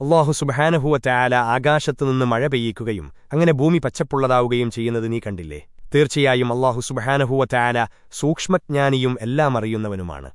അള്ളാഹു സുബഹാനഹുവ ചായാല ആകാശത്തുനിന്ന് മഴ പെയ്യിക്കുകയും അങ്ങനെ ഭൂമി പച്ചപ്പുള്ളതാവുകയും ചെയ്യുന്നത് നീ കണ്ടില്ലേ? തീർച്ചയായും അള്ളാഹു സുബഹാനഹുവ ചായാല സൂക്ഷ്മജ്ഞാനിയും എല്ലാം അറിയുന്നവനുമാണ്.